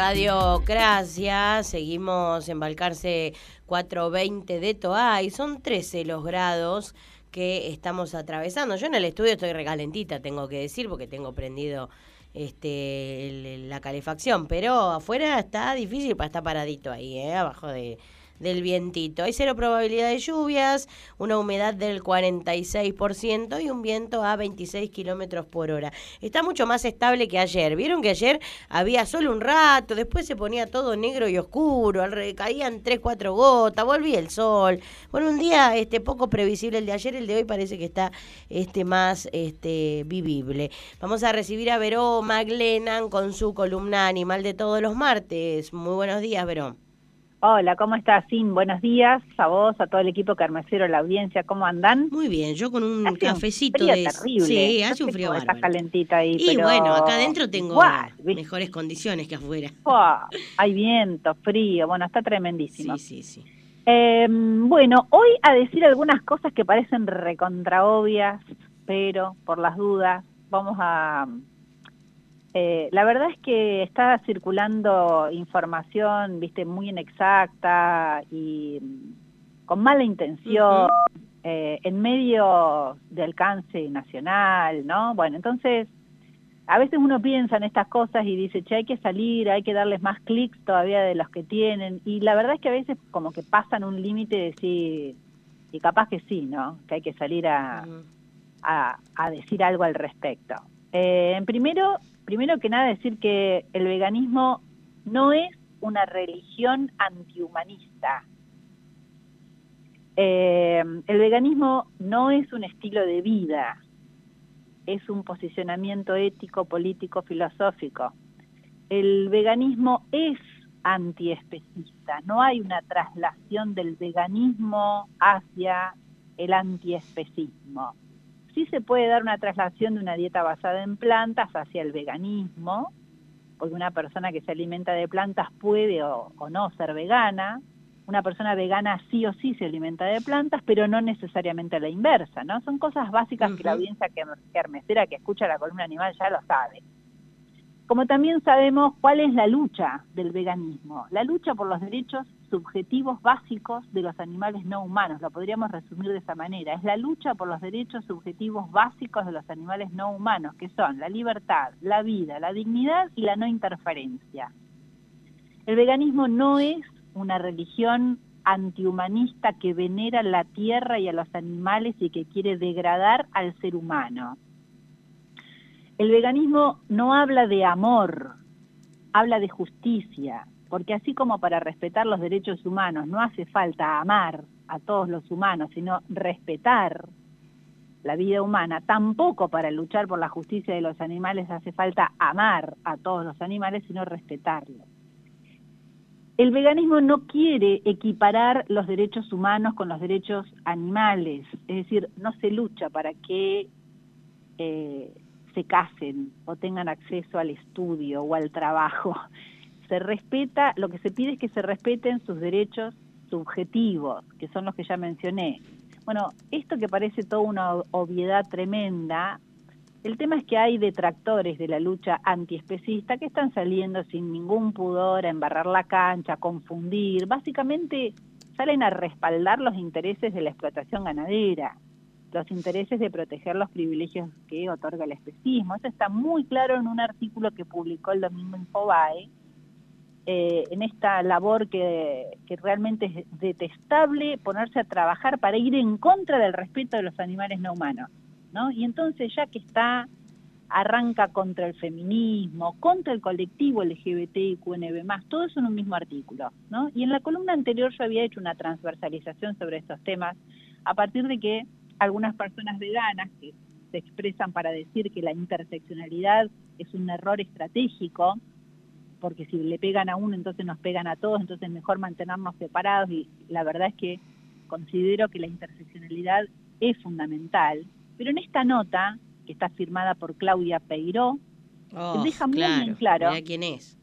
Radiocracia, seguimos en Balcarce 420 de Toay, son 13 los grados que estamos atravesando. Yo en el estudio estoy recalentita, tengo que decir, porque tengo prendido este la calefacción, pero afuera está difícil para estar paradito ahí, ¿eh? abajo de del vientito. Hay cero probabilidad de lluvias, una humedad del 46% y un viento a 26 kilómetros por hora. Está mucho más estable que ayer. Vieron que ayer había solo un rato, después se ponía todo negro y oscuro, caían 3, 4 gotas, volvía el sol. Bueno, un día este poco previsible el de ayer, el de hoy parece que está este más este vivible. Vamos a recibir a Veró Maglenan con su columna Animal de todos los martes. Muy buenos días, Veró. Hola, ¿cómo estás, Sin? Buenos días a vos, a todo el equipo carmesero, la audiencia, ¿cómo andan? Muy bien, yo con un cafecito de... terrible. Sí, hace un frío. Está calentita ahí, Y bueno, acá adentro tengo mejores condiciones que afuera. hay viento, frío, bueno, está tremendísimo. Sí, sí, sí. Em, bueno, hoy a decir algunas cosas que parecen recontraobvias, pero por las dudas vamos a eh, la verdad es que está circulando información, viste, muy inexacta y con mala intención, eh, en medio de alcance nacional, ¿no? Bueno, entonces, a veces uno piensa en estas cosas y dice, che, hay que salir, hay que darles más clics todavía de los que tienen, y la verdad es que a veces como que pasan un límite de decir, y capaz que sí, ¿no? Que hay que salir a, a, decir algo al respecto. Eh, en primero, primero que nada decir que el veganismo no es una religión antihumanista. Eh, el veganismo no es un estilo de vida, es un posicionamiento ético, político, filosófico. El veganismo es antiespecista, no hay una traslación del veganismo hacia el antiespecismo sí se puede dar una traslación de una dieta basada en plantas hacia el veganismo, porque una persona que se alimenta de plantas puede o, no ser vegana, una persona vegana sí o sí se alimenta de plantas, pero no necesariamente a la inversa, ¿no? Son cosas básicas que la audiencia que, que que escucha la columna animal ya lo sabe. Como también sabemos cuál es la lucha del veganismo, la lucha por los derechos subjetivos básicos de los animales no humanos, lo podríamos resumir de esa manera, es la lucha por los derechos subjetivos básicos de los animales no humanos, que son la libertad, la vida, la dignidad y la no interferencia. El veganismo no es una religión antihumanista que venera la tierra y a los animales y que quiere degradar al ser humano. El veganismo no habla de amor, habla de justicia, porque así como para respetar los derechos humanos no hace falta amar a todos los humanos, sino respetar la vida humana, tampoco para luchar por la justicia de los animales hace falta amar a todos los animales, sino respetarlos. El veganismo no quiere equiparar los derechos humanos con los derechos animales, es decir, no se lucha para que eh, se casen o tengan acceso al estudio o al trabajo. Se respeta, lo que se pide es que se respeten sus derechos subjetivos, que son los que ya mencioné. Bueno, esto que parece toda una obviedad tremenda, el tema es que hay detractores de la lucha antiespecista que están saliendo sin ningún pudor a embarrar la cancha, a confundir, básicamente salen a respaldar los intereses de la explotación ganadera los intereses de proteger los privilegios que otorga el especismo. Eso está muy claro en un artículo que publicó el domingo Infobae, eh, en esta labor que, realmente es detestable ponerse a trabajar para ir en contra del respeto de los animales no humanos. ¿no? Y entonces ya que está, arranca contra el feminismo, contra el colectivo LGBT y QNB+, todo eso en un mismo artículo. ¿no? Y en la columna anterior yo había hecho una transversalización sobre estos temas a partir de que algunas personas veganas que se expresan para decir que la interseccionalidad es un error estratégico, porque si le pegan a uno, entonces nos pegan a todos, entonces mejor mantenernos separados y la verdad es que considero que la interseccionalidad es fundamental. Pero en esta nota, que está firmada por Claudia Peiró, oh, deja muy bien claro quién es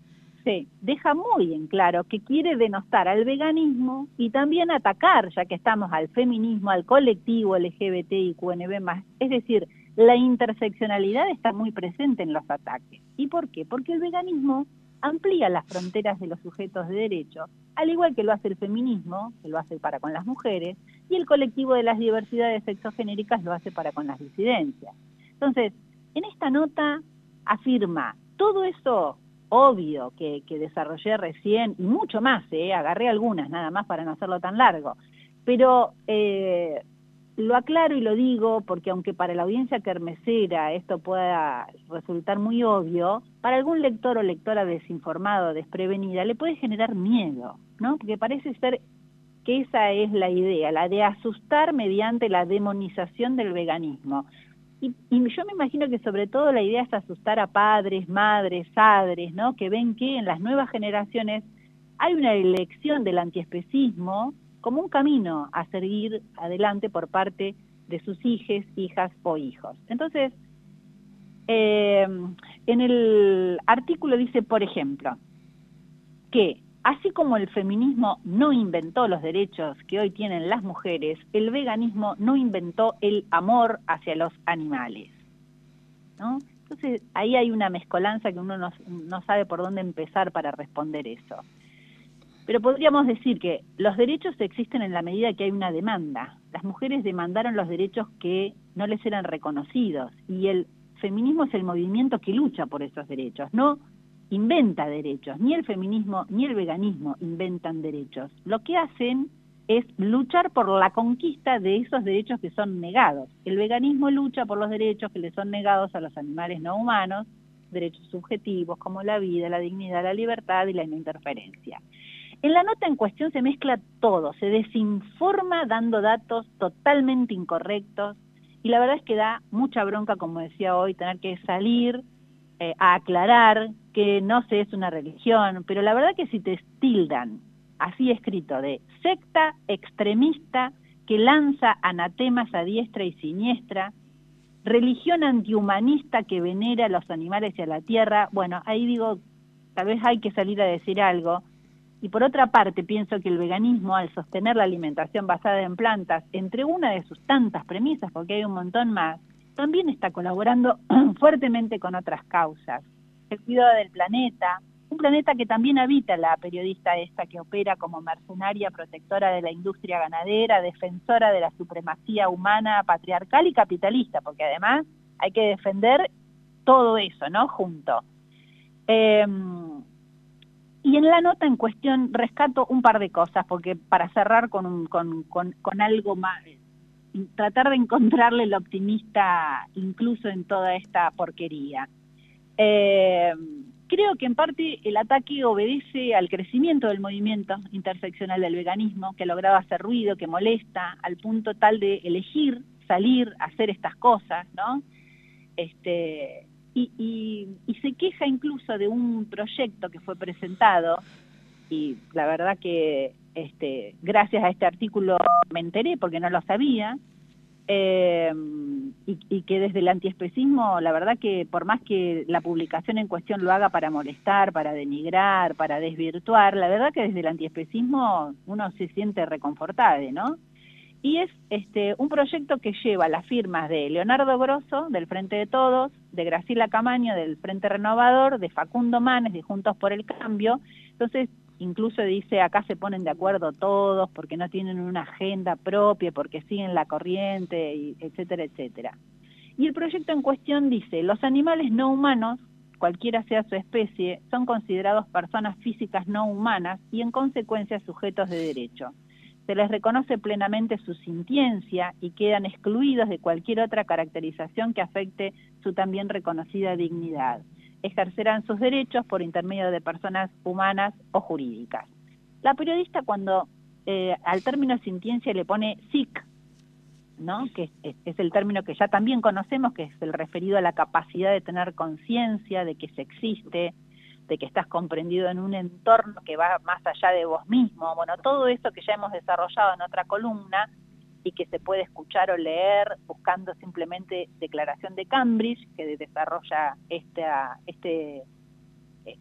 deja muy en claro que quiere denostar al veganismo y también atacar, ya que estamos al feminismo, al colectivo LGBT y QNB+. Es decir, la interseccionalidad está muy presente en los ataques. ¿Y por qué? Porque el veganismo amplía las fronteras de los sujetos de derecho, al igual que lo hace el feminismo, que lo hace para con las mujeres, y el colectivo de las diversidades sexogenéricas lo hace para con las disidencias. Entonces, en esta nota afirma todo eso obvio que, desarrollé recién, y mucho más, ¿eh? agarré algunas nada más para no hacerlo tan largo, pero eh, lo aclaro y lo digo porque aunque para la audiencia kermesera esto pueda resultar muy obvio, para algún lector o lectora desinformado, desprevenida, le puede generar miedo, ¿no? Porque parece ser que esa es la idea, la de asustar mediante la demonización del veganismo. Y, y, yo me imagino que sobre todo la idea es asustar a padres, madres, padres, ¿no? Que ven que en las nuevas generaciones hay una elección del antiespecismo como un camino a seguir adelante por parte de sus hijas, hijas o hijos. Entonces, eh, en el artículo dice, por ejemplo, que así como el feminismo no inventó los derechos que hoy tienen las mujeres, el veganismo no inventó el amor hacia los animales. Entonces, ahí hay una mezcolanza que uno no sabe por dónde empezar para responder eso. Pero podríamos decir que los derechos existen en la medida que hay una demanda. Las mujeres demandaron los derechos que no les eran reconocidos y el feminismo es el movimiento que lucha por esos derechos, no inventa derechos. Ni el feminismo ni el veganismo inventan derechos. Lo que hacen es luchar por la conquista de esos derechos que son negados. El veganismo lucha por los derechos que le son negados a los animales no humanos, derechos subjetivos como la vida, la dignidad, la libertad y la no interferencia. En la nota en cuestión se mezcla todo, se desinforma dando datos totalmente incorrectos y la verdad es que da mucha bronca, como decía hoy, tener que salir eh, a aclarar que no se es una religión, pero la verdad que si te tildan, así escrito, de secta extremista que lanza anatemas a diestra y siniestra, religión antihumanista que venera a los animales y a la tierra, bueno, ahí digo, tal vez hay que salir a decir algo, y por otra parte, pienso que el veganismo, al sostener la alimentación basada en plantas, entre una de sus tantas premisas, porque hay un montón más, también está colaborando fuertemente con otras causas. El cuidado del planeta, un planeta que también habita la periodista esta que opera como mercenaria protectora de la industria ganadera, defensora de la supremacía humana, patriarcal y capitalista, porque además hay que defender todo eso, ¿no? Junto. Eh, y en la nota en cuestión rescato un par de cosas, porque para cerrar con, con, con, algo más, tratar de encontrarle el optimista incluso en toda esta porquería. Eh, creo que en parte el ataque obedece al crecimiento del movimiento interseccional del veganismo, que ha logrado hacer ruido, que molesta, al punto tal de elegir, salir, hacer estas cosas, ¿no? Este, y, se queja incluso de un proyecto que fue presentado y la verdad que este, gracias a este artículo me enteré porque no lo sabía eh, y, que desde el antiespecismo la verdad que por más que la publicación en cuestión lo haga para molestar, para denigrar, para desvirtuar, la verdad que desde el antiespecismo uno se siente reconfortado, ¿no? Y es este, un proyecto que lleva las firmas de Leonardo Grosso, del Frente de Todos, de Graciela Camaño, del Frente Renovador, de Facundo Manes, de Juntos por el Cambio. Entonces, incluso dice, acá se ponen de acuerdo todos porque no tienen una agenda propia, porque siguen la corriente, etcétera, etcétera. Y el proyecto en cuestión dice, los animales no humanos, cualquiera sea su especie, son considerados personas físicas no humanas y en consecuencia sujetos de derecho se les reconoce plenamente su sintiencia y quedan excluidos de cualquier otra caracterización que afecte su también reconocida dignidad. Ejercerán sus derechos por intermedio de personas humanas o jurídicas. La periodista cuando eh, al término sintiencia le pone SIC, ¿no? que es, el término que ya también conocemos, que es el referido a la capacidad de tener conciencia de que se existe, de que estás comprendido en un entorno que va más allá de vos mismo. Bueno, todo eso que ya hemos desarrollado en otra columna y que se puede escuchar o leer buscando simplemente Declaración de Cambridge, que desarrolla esta, este,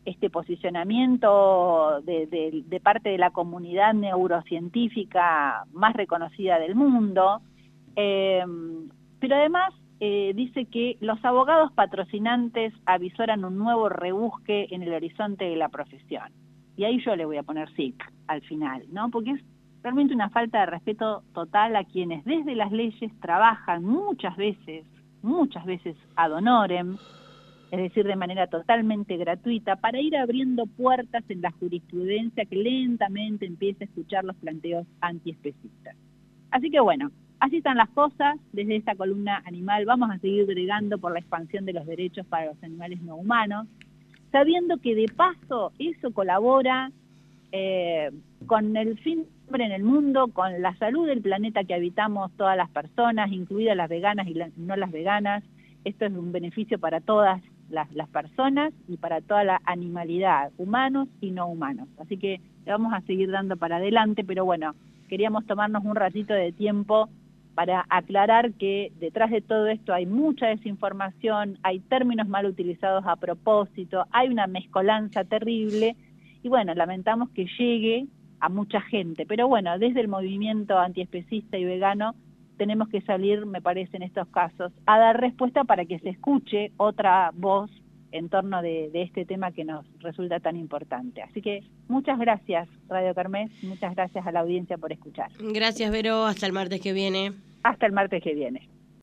este posicionamiento de, parte de la comunidad neurocientífica más reconocida del mundo. Eh, pero además eh, dice que los abogados patrocinantes avisoran un nuevo rebusque en el horizonte de la profesión. Y ahí yo le voy a poner SIC al final, ¿no? Porque es realmente una falta de respeto total a quienes desde las leyes trabajan muchas veces, muchas veces ad honorem, es decir, de manera totalmente gratuita, para ir abriendo puertas en la jurisprudencia que lentamente empiece a escuchar los planteos antiespecistas. Así que bueno, así están las cosas. Desde esta columna animal vamos a seguir bregando por la expansión de los derechos para los animales no humanos, sabiendo que de paso eso colabora eh, con el fin en el mundo, con la salud del planeta que habitamos todas las personas, incluidas las veganas y no las veganas. Esto es un beneficio para todas las, las, personas y para toda la animalidad, humanos y no humanos. Así que le vamos a seguir dando para adelante, pero bueno, queríamos tomarnos un ratito de tiempo para aclarar que detrás de todo esto hay mucha desinformación, hay términos mal utilizados a propósito, hay una mezcolanza terrible y bueno, lamentamos que llegue a mucha gente, pero bueno, desde el movimiento antiespecista y vegano tenemos que salir, me parece, en estos casos, a dar respuesta para que se escuche otra voz en torno de, este tema que nos resulta tan importante. Así que muchas gracias, Radio Carmes, muchas gracias a la audiencia por escuchar. Gracias, Vero. Hasta el martes que viene. Hasta el martes que viene.